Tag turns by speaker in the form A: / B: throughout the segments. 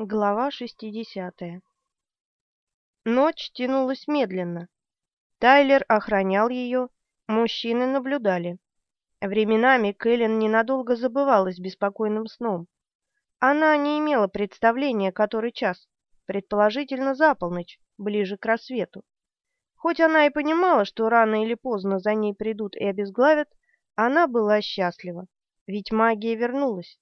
A: Глава 60 Ночь тянулась медленно. Тайлер охранял ее, мужчины наблюдали. Временами Кэлен ненадолго забывалась беспокойным сном. Она не имела представления, который час, предположительно за полночь, ближе к рассвету. Хоть она и понимала, что рано или поздно за ней придут и обезглавят, она была счастлива, ведь магия вернулась.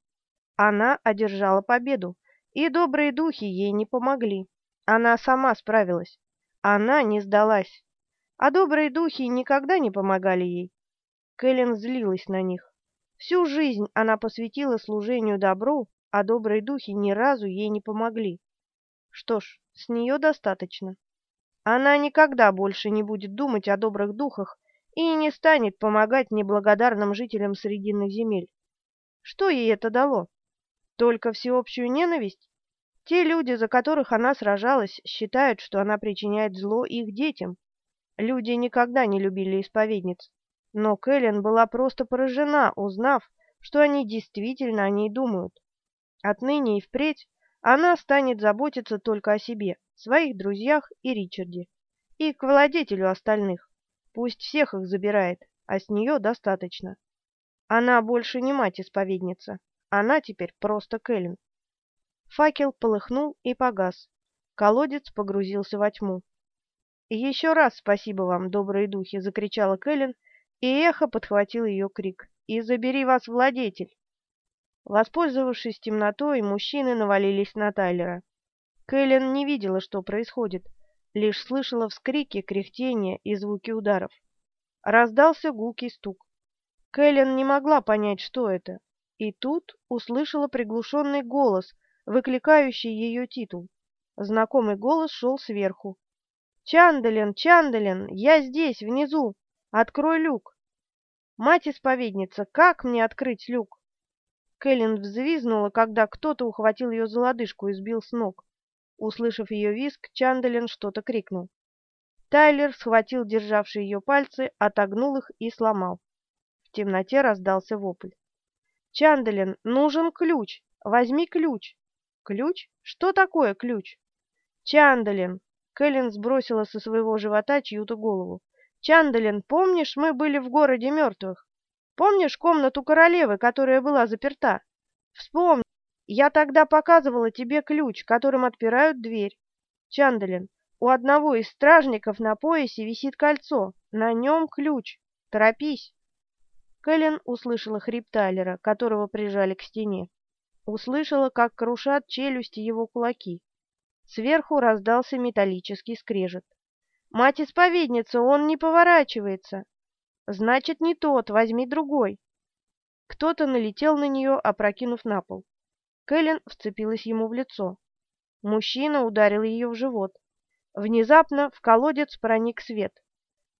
A: Она одержала победу, и добрые духи ей не помогли. Она сама справилась. Она не сдалась. А добрые духи никогда не помогали ей. Кэлен злилась на них. Всю жизнь она посвятила служению добру, а добрые духи ни разу ей не помогли. Что ж, с нее достаточно. Она никогда больше не будет думать о добрых духах и не станет помогать неблагодарным жителям Срединных земель. Что ей это дало? Только всеобщую ненависть? Те люди, за которых она сражалась, считают, что она причиняет зло их детям. Люди никогда не любили исповедниц. Но Кэлен была просто поражена, узнав, что они действительно о ней думают. Отныне и впредь она станет заботиться только о себе, своих друзьях и Ричарде. И к владетелю остальных. Пусть всех их забирает, а с нее достаточно. Она больше не мать-исповедница. Она теперь просто Кэлен. Факел полыхнул и погас. Колодец погрузился во тьму. «Еще раз спасибо вам, добрые духи!» — закричала Кэлен, и эхо подхватил ее крик. «И забери вас, владетель!» Воспользовавшись темнотой, мужчины навалились на Тайлера. Кэлен не видела, что происходит, лишь слышала вскрики, кряхтение и звуки ударов. Раздался гулкий стук. Кэлен не могла понять, что это, и тут услышала приглушенный голос, выкликающий ее титул. Знакомый голос шел сверху. «Чандалин, Чандалин, я здесь, внизу! Открой люк!» «Мать-исповедница, как мне открыть люк?» Кэлен взвизгнула, когда кто-то ухватил ее за лодыжку и сбил с ног. Услышав ее визг, Чандалин что-то крикнул. Тайлер схватил державшие ее пальцы, отогнул их и сломал. В темноте раздался вопль. «Чандалин, нужен ключ! Возьми ключ!» «Ключ? Что такое ключ?» «Чандалин!» Кэлен сбросила со своего живота чью-то голову. «Чандалин, помнишь, мы были в городе мертвых? Помнишь комнату королевы, которая была заперта? Вспомни, я тогда показывала тебе ключ, которым отпирают дверь. Чандалин, у одного из стражников на поясе висит кольцо, на нем ключ. Торопись!» Кэлен услышала хрип Тайлера, которого прижали к стене. Услышала, как крушат челюсти его кулаки. Сверху раздался металлический скрежет. «Мать-исповедница, он не поворачивается!» «Значит, не тот, возьми другой!» Кто-то налетел на нее, опрокинув на пол. Кэлен вцепилась ему в лицо. Мужчина ударил ее в живот. Внезапно в колодец проник свет.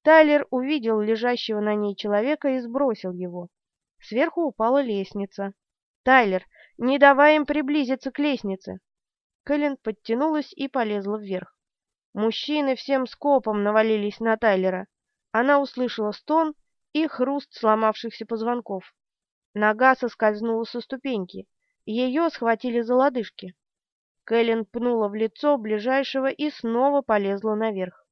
A: Тайлер увидел лежащего на ней человека и сбросил его. Сверху упала лестница. «Тайлер, не давай им приблизиться к лестнице!» Кэлен подтянулась и полезла вверх. Мужчины всем скопом навалились на Тайлера. Она услышала стон и хруст сломавшихся позвонков. Нога соскользнула со ступеньки. Ее схватили за лодыжки. Кэлен пнула в лицо ближайшего и снова полезла наверх.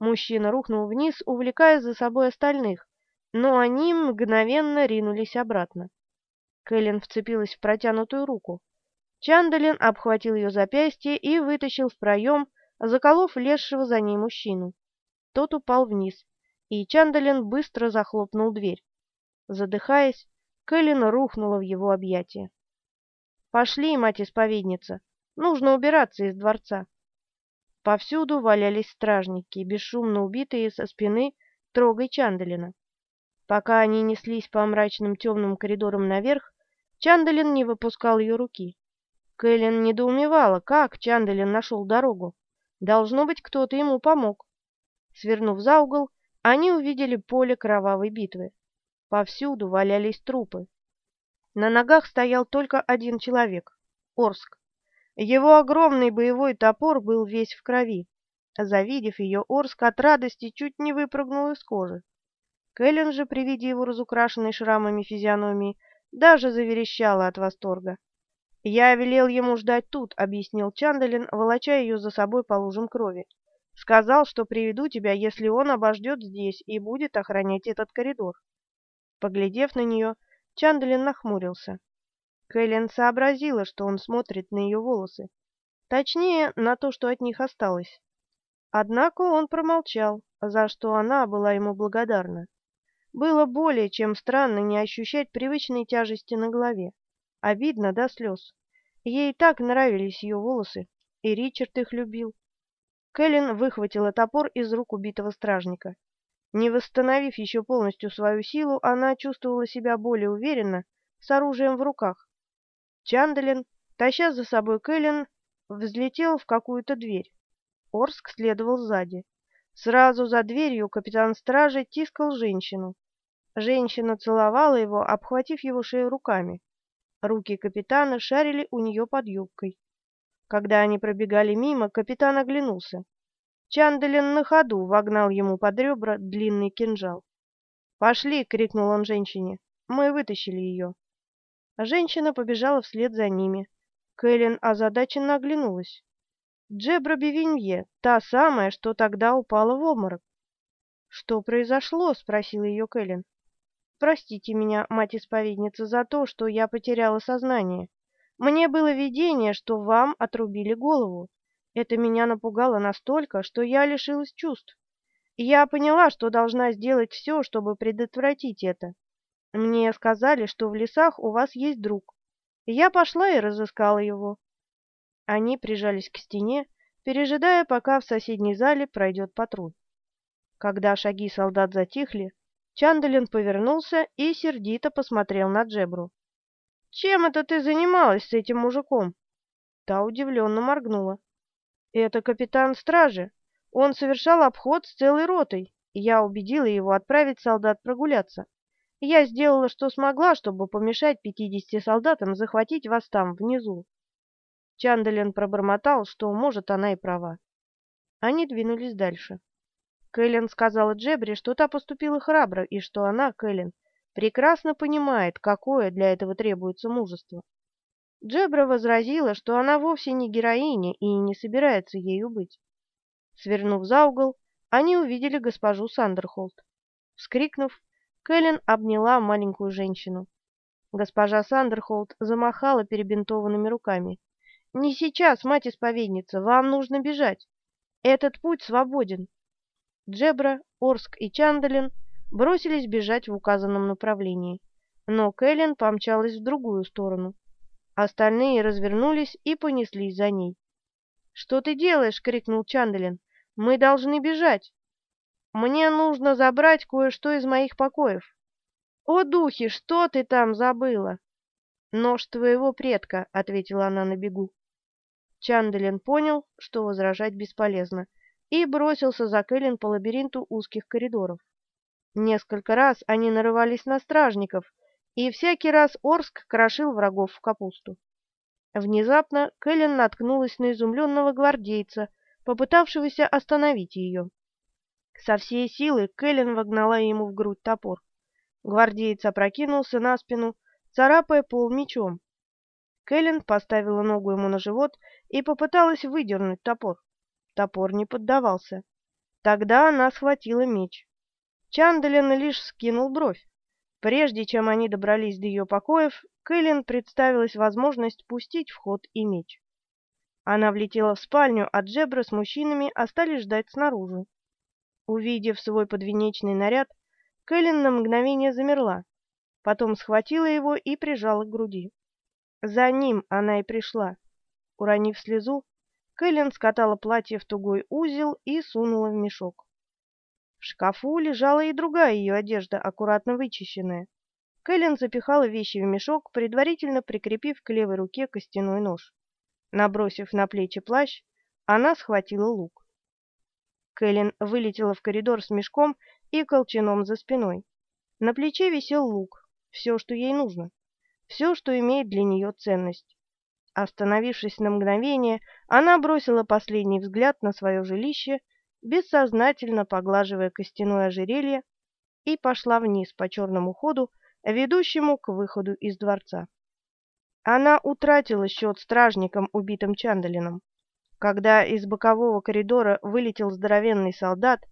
A: Мужчина рухнул вниз, увлекая за собой остальных, но они мгновенно ринулись обратно. Кэлен вцепилась в протянутую руку. Чандалин обхватил ее запястье и вытащил в проем, заколов лезшего за ней мужчину. Тот упал вниз, и Чандалин быстро захлопнул дверь. Задыхаясь, Кэлен рухнула в его объятия. «Пошли, мать-исповедница, нужно убираться из дворца». Повсюду валялись стражники, бесшумно убитые со спины трогой Чандалина. Пока они неслись по мрачным темным коридорам наверх, Чандалин не выпускал ее руки. Кэлен недоумевала, как Чандалин нашел дорогу. Должно быть, кто-то ему помог. Свернув за угол, они увидели поле кровавой битвы. Повсюду валялись трупы. На ногах стоял только один человек — Орск. Его огромный боевой топор был весь в крови. Завидев ее, Орск от радости чуть не выпрыгнул из кожи. Кэлен же, при виде его разукрашенной шрамами физиономии, даже заверещала от восторга. «Я велел ему ждать тут», — объяснил Чандалин, волоча ее за собой по лужам крови. «Сказал, что приведу тебя, если он обождет здесь и будет охранять этот коридор». Поглядев на нее, Чандалин нахмурился. Кэлен сообразила, что он смотрит на ее волосы. Точнее, на то, что от них осталось. Однако он промолчал, за что она была ему благодарна. Было более чем странно не ощущать привычной тяжести на голове. Обидно до слез. Ей так нравились ее волосы, и Ричард их любил. Кэлен выхватила топор из рук убитого стражника. Не восстановив еще полностью свою силу, она чувствовала себя более уверенно, с оружием в руках. Чандалин, таща за собой Кэлен, взлетел в какую-то дверь. Орск следовал сзади. Сразу за дверью капитан стражи тискал женщину. Женщина целовала его, обхватив его шею руками. Руки капитана шарили у нее под юбкой. Когда они пробегали мимо, капитан оглянулся. Чанделин на ходу вогнал ему под ребра длинный кинжал. «Пошли!» — крикнул он женщине. «Мы вытащили ее». Женщина побежала вслед за ними. Кэлен озадаченно оглянулась. Джебра Бивинье, та самая, что тогда упала в обморок. «Что произошло?» — спросила ее Кэлен. Простите меня, мать-исповедница, за то, что я потеряла сознание. Мне было видение, что вам отрубили голову. Это меня напугало настолько, что я лишилась чувств. Я поняла, что должна сделать все, чтобы предотвратить это. Мне сказали, что в лесах у вас есть друг. Я пошла и разыскала его. Они прижались к стене, пережидая, пока в соседней зале пройдет патруль. Когда шаги солдат затихли, Чандалин повернулся и сердито посмотрел на Джебру. «Чем это ты занималась с этим мужиком?» Та удивленно моргнула. «Это капитан стражи. Он совершал обход с целой ротой. Я убедила его отправить солдат прогуляться. Я сделала, что смогла, чтобы помешать пятидесяти солдатам захватить вас там, внизу». Чандалин пробормотал, что, может, она и права. Они двинулись дальше. Кэлен сказала Джебри, что та поступила храбро, и что она, Кэлен, прекрасно понимает, какое для этого требуется мужество. Джебра возразила, что она вовсе не героиня и не собирается ею быть. Свернув за угол, они увидели госпожу Сандерхолд. Вскрикнув, Кэлен обняла маленькую женщину. Госпожа Сандерхолд замахала перебинтованными руками. «Не сейчас, мать-исповедница, вам нужно бежать. Этот путь свободен. Джебра, Орск и Чандалин бросились бежать в указанном направлении, но Кэлен помчалась в другую сторону. Остальные развернулись и понеслись за ней. «Что ты делаешь?» — крикнул Чандалин. «Мы должны бежать!» «Мне нужно забрать кое-что из моих покоев». «О, духи, что ты там забыла?» «Нож твоего предка», — ответила она на бегу. Чандалин понял, что возражать бесполезно и бросился за Кэлен по лабиринту узких коридоров. Несколько раз они нарывались на стражников, и всякий раз Орск крошил врагов в капусту. Внезапно Кэлен наткнулась на изумленного гвардейца, попытавшегося остановить ее. Со всей силы Кэлен вогнала ему в грудь топор. Гвардеец опрокинулся на спину, царапая пол мечом. Кэлен поставила ногу ему на живот и попыталась выдернуть топор. Топор не поддавался. Тогда она схватила меч. Чандалин лишь скинул бровь. Прежде чем они добрались до ее покоев, Кэлен представилась возможность пустить в ход и меч. Она влетела в спальню, а Джебра с мужчинами остались ждать снаружи. Увидев свой подвенечный наряд, Кэлен на мгновение замерла, потом схватила его и прижала к груди. За ним она и пришла. Уронив слезу, Кэлен скатала платье в тугой узел и сунула в мешок. В шкафу лежала и другая ее одежда, аккуратно вычищенная. Кэлен запихала вещи в мешок, предварительно прикрепив к левой руке костяной нож. Набросив на плечи плащ, она схватила лук. Кэлен вылетела в коридор с мешком и колчаном за спиной. На плече висел лук, все, что ей нужно, все, что имеет для нее ценность. Остановившись на мгновение, она бросила последний взгляд на свое жилище, бессознательно поглаживая костяное ожерелье, и пошла вниз по черному ходу, ведущему к выходу из дворца. Она утратила счет стражникам, убитым Чандалином. Когда из бокового коридора вылетел здоровенный солдат,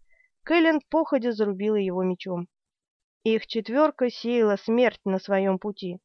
A: Кэлен походя зарубила его мечом. Их четверка сеяла смерть на своем пути.